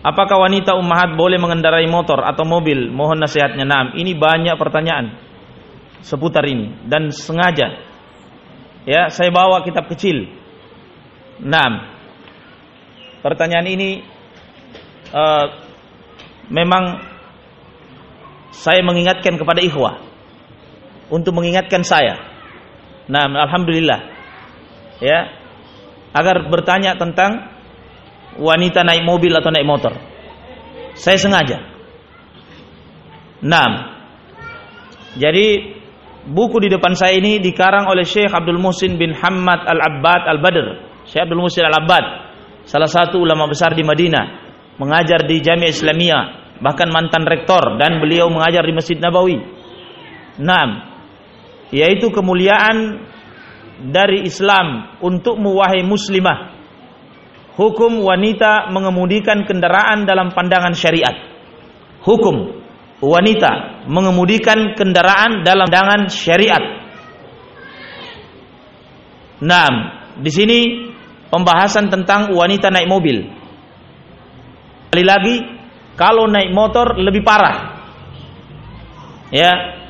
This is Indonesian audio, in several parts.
Apakah wanita ummahat boleh mengendarai motor atau mobil? Mohon nasihatnya. Nah, ini banyak pertanyaan seputar ini dan sengaja ya saya bawa kitab kecil. Nah, pertanyaan ini uh, memang saya mengingatkan kepada ikhwah untuk mengingatkan saya. Nah, alhamdulillah ya agar bertanya tentang wanita naik mobil atau naik motor. Saya sengaja. Nah, jadi buku di depan saya ini dikarang oleh Syekh Abdul Muhsin bin Hamad Al-Abbad Al-Badr. Syekh Abdul Muhsin Al-Abbad, salah satu ulama besar di Madinah, mengajar di Jami'ah Islamiyah, bahkan mantan rektor dan beliau mengajar di Masjid Nabawi. Nah, yaitu kemuliaan dari Islam untuk wahai muslimah hukum wanita mengemudikan kendaraan dalam pandangan syariat. Hukum wanita mengemudikan kendaraan dalam pandangan syariat. Nah, di sini pembahasan tentang wanita naik mobil. Kali lagi, kalau naik motor lebih parah. Ya.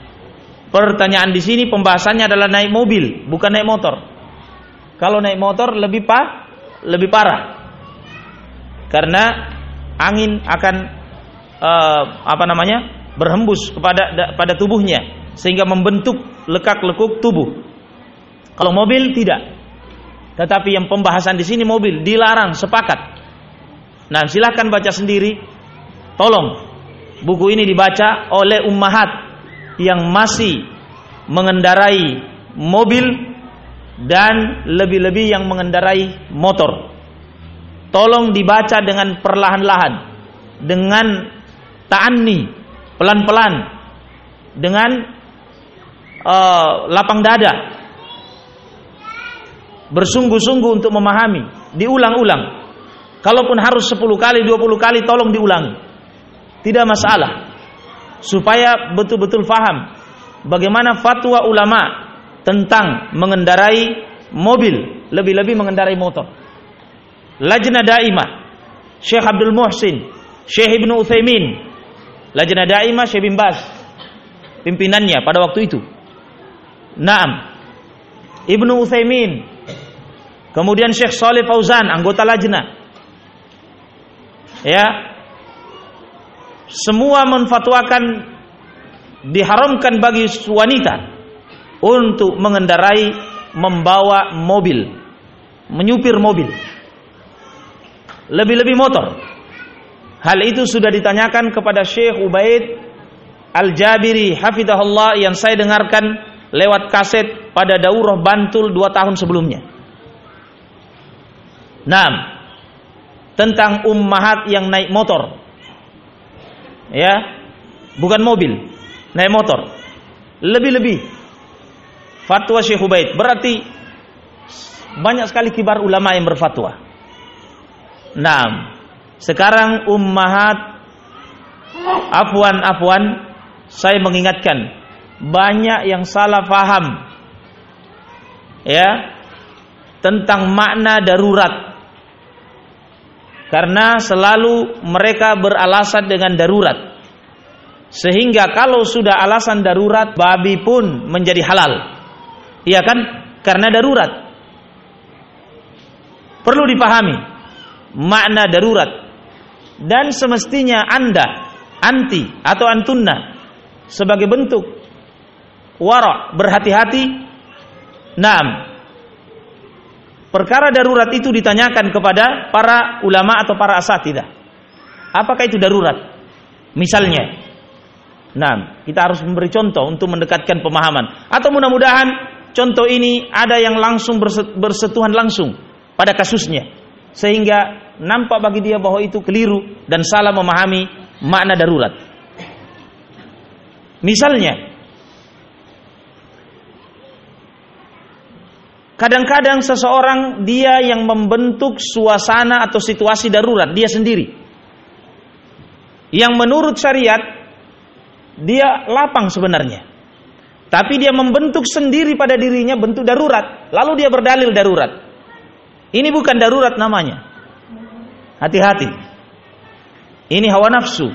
Pertanyaan di sini pembahasannya adalah naik mobil, bukan naik motor. Kalau naik motor lebih pa, lebih parah karena angin akan uh, apa namanya berhembus kepada pada tubuhnya sehingga membentuk lekak-lekuk tubuh. Kalau mobil tidak. Tetapi yang pembahasan di sini mobil dilarang sepakat. Nah, silahkan baca sendiri. Tolong buku ini dibaca oleh ummahat yang masih mengendarai mobil dan lebih-lebih yang mengendarai motor. Tolong dibaca dengan perlahan-lahan dengan ta'anni pelan-pelan dengan uh, lapang dada. Bersungguh-sungguh untuk memahami diulang-ulang. Kalaupun harus 10 kali 20 kali tolong diulangi. Tidak masalah. Supaya betul-betul faham bagaimana fatwa ulama tentang mengendarai mobil lebih-lebih mengendarai motor. Lajnah Daimah Syekh Abdul Muhsin Syekh Ibnu Utsaimin. Lajnah Daimah Syekh bin Bas pimpinannya pada waktu itu. Naam. Ibnu Utsaimin kemudian Syekh Saleh Fauzan anggota lajnah. Ya. Semua menfatwakan diharamkan bagi wanita untuk mengendarai membawa mobil menyupir mobil lebih-lebih motor. Hal itu sudah ditanyakan kepada Syekh Ubaid Al-Jabiri hafidahullah yang saya dengarkan lewat kaset pada daurah Bantul dua tahun sebelumnya. Nah, tentang ummahat yang naik motor. Ya, bukan mobil, naik motor. Lebih-lebih fatwa Syekh Ubaid. Berarti banyak sekali kibar ulama yang berfatwa. Nah, sekarang ummahat afwan afwan saya mengingatkan banyak yang salah faham ya tentang makna darurat. Karena selalu mereka beralasan dengan darurat. Sehingga kalau sudah alasan darurat babi pun menjadi halal iya kan? Karena darurat. Perlu dipahami. Makna darurat. Dan semestinya anda anti atau antunna sebagai bentuk warak berhati-hati. Nam perkara darurat itu ditanyakan kepada para ulama atau para asatidah. Apakah itu darurat? Misalnya. Nah kita harus memberi contoh untuk mendekatkan pemahaman. Atau mudah-mudahan contoh ini ada yang langsung bersetuhan langsung pada kasusnya sehingga nampak bagi dia bahwa itu keliru dan salah memahami makna darurat. Misalnya, kadang-kadang seseorang dia yang membentuk suasana atau situasi darurat dia sendiri. Yang menurut syariat dia lapang sebenarnya. Tapi dia membentuk sendiri pada dirinya bentuk darurat, lalu dia berdalil darurat. Ini bukan darurat namanya. Hati-hati. Ini hawa nafsu.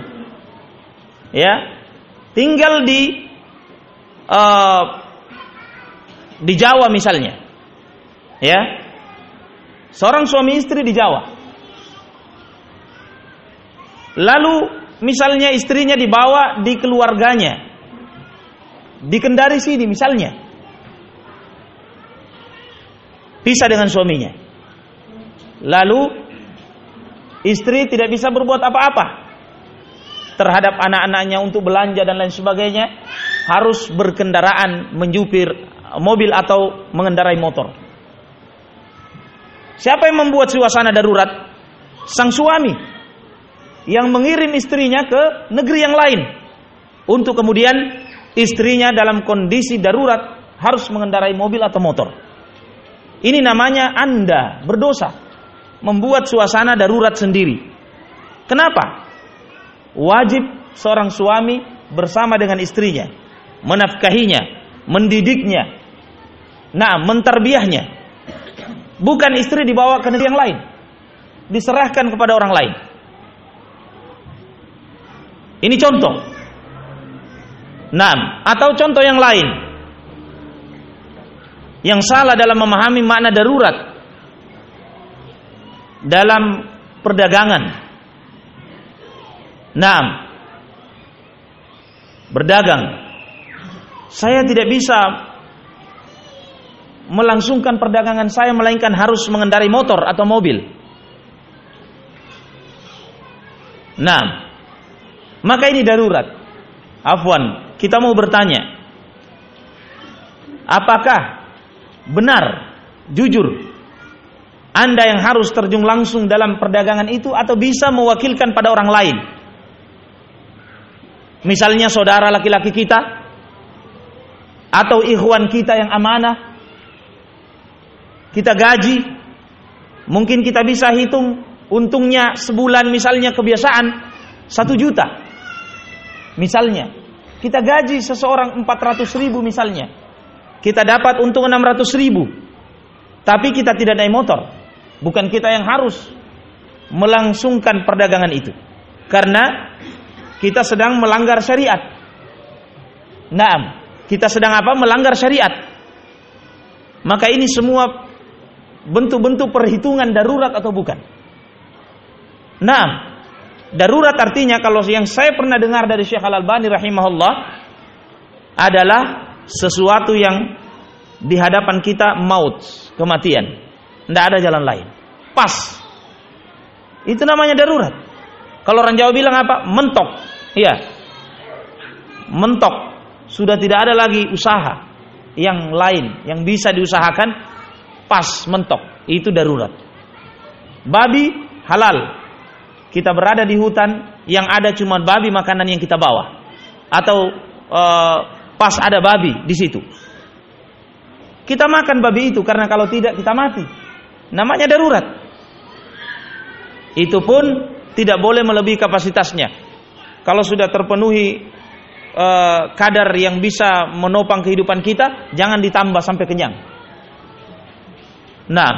Ya. Tinggal di uh, di Jawa misalnya. Ya. Seorang suami istri di Jawa. Lalu misalnya istrinya dibawa di keluarganya. Di Kendari sini misalnya. Pisah dengan suaminya. Lalu istri tidak bisa berbuat apa-apa terhadap anak-anaknya untuk belanja dan lain sebagainya, harus berkendaraan menjupir mobil atau mengendarai motor. Siapa yang membuat suasana darurat? Sang suami yang mengirim istrinya ke negeri yang lain untuk kemudian istrinya dalam kondisi darurat harus mengendarai mobil atau motor. Ini namanya Anda berdosa membuat suasana darurat sendiri. Kenapa? Wajib seorang suami bersama dengan istrinya menafkahinya, mendidiknya, nah menterbiahnya. Bukan istri dibawa ke negeri yang lain, diserahkan kepada orang lain. Ini contoh. Nah, atau contoh yang lain. Yang salah dalam memahami makna darurat dalam perdagangan. Nah, berdagang. Saya tidak bisa melangsungkan perdagangan saya melainkan harus mengendarai motor atau mobil. Nah, maka ini darurat. Afwan, kita mau bertanya. Apakah benar, jujur anda yang harus terjun langsung dalam perdagangan itu atau bisa mewakilkan pada orang lain. Misalnya saudara laki-laki kita atau ikhwan kita yang amanah kita gaji mungkin kita bisa hitung untungnya sebulan misalnya kebiasaan satu juta misalnya kita gaji seseorang 400 ribu misalnya kita dapat untung 600 ribu tapi kita tidak naik motor Bukan kita yang harus melangsungkan perdagangan itu. Karena kita sedang melanggar syariat. Naam, kita sedang apa? Melanggar syariat. Maka ini semua bentuk-bentuk perhitungan darurat atau bukan. Naam, darurat artinya kalau yang saya pernah dengar dari Syekh Al-Albani rahimahullah adalah sesuatu yang di hadapan kita maut, kematian. Tidak ada jalan lain. Pas. Itu namanya darurat. Kalau orang Jawa bilang apa? Mentok. Iya. Mentok. Sudah tidak ada lagi usaha yang lain yang bisa diusahakan pas mentok. Itu darurat. Babi halal. Kita berada di hutan yang ada cuma babi makanan yang kita bawa. Atau uh, pas ada babi di situ. Kita makan babi itu karena kalau tidak kita mati. Namanya darurat. Itu pun tidak boleh melebihi kapasitasnya. Kalau sudah terpenuhi uh, kadar yang bisa menopang kehidupan kita, jangan ditambah sampai kenyang. Nah,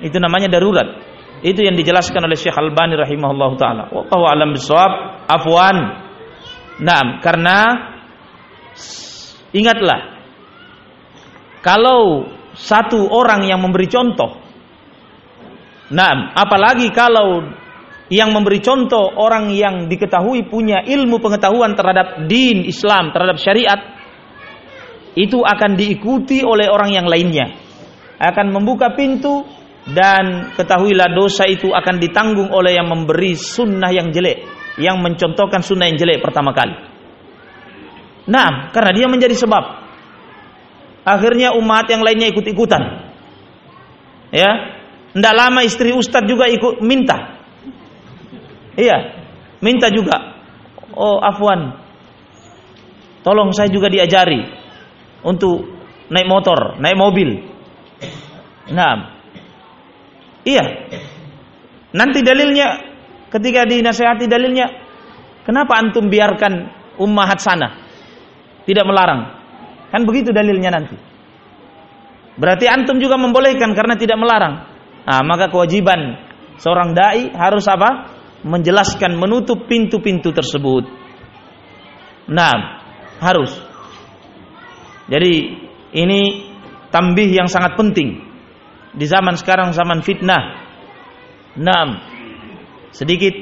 itu namanya darurat. Itu yang dijelaskan oleh Syekh Al-Bani rahimahullah taala. Wallahu alam bisawab. Afwan. Nah, karena ingatlah kalau satu orang yang memberi contoh. Nah, apalagi kalau yang memberi contoh orang yang diketahui punya ilmu pengetahuan terhadap din Islam, terhadap syariat, itu akan diikuti oleh orang yang lainnya. Akan membuka pintu dan ketahuilah dosa itu akan ditanggung oleh yang memberi sunnah yang jelek, yang mencontohkan sunnah yang jelek pertama kali. Nah, karena dia menjadi sebab Akhirnya umat yang lainnya ikut-ikutan. Ya. Tidak lama istri ustadz juga ikut minta. Iya. Minta juga. Oh Afwan. Tolong saya juga diajari. Untuk naik motor, naik mobil. Nah. Iya. Nanti dalilnya ketika dinasehati dalilnya kenapa antum biarkan ummahat sana tidak melarang Kan begitu dalilnya nanti. Berarti antum juga membolehkan karena tidak melarang. Nah, maka kewajiban seorang dai harus apa? menjelaskan menutup pintu-pintu tersebut. Nah, harus. Jadi ini tambih yang sangat penting di zaman sekarang zaman fitnah. Nah, sedikit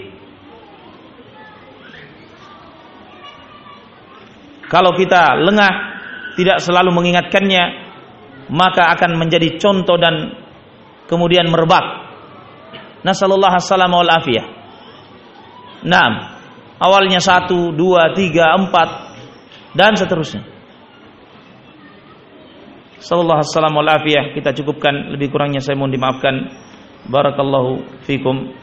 kalau kita lengah tidak selalu mengingatkannya maka akan menjadi contoh dan kemudian merebak. Nasallallahu alaihi wal afiyah. Nah, awalnya satu, dua, tiga, empat, dan seterusnya. Sallallahu alaihi wasallam Kita cukupkan lebih kurangnya saya mohon dimaafkan. Barakallahu fikum.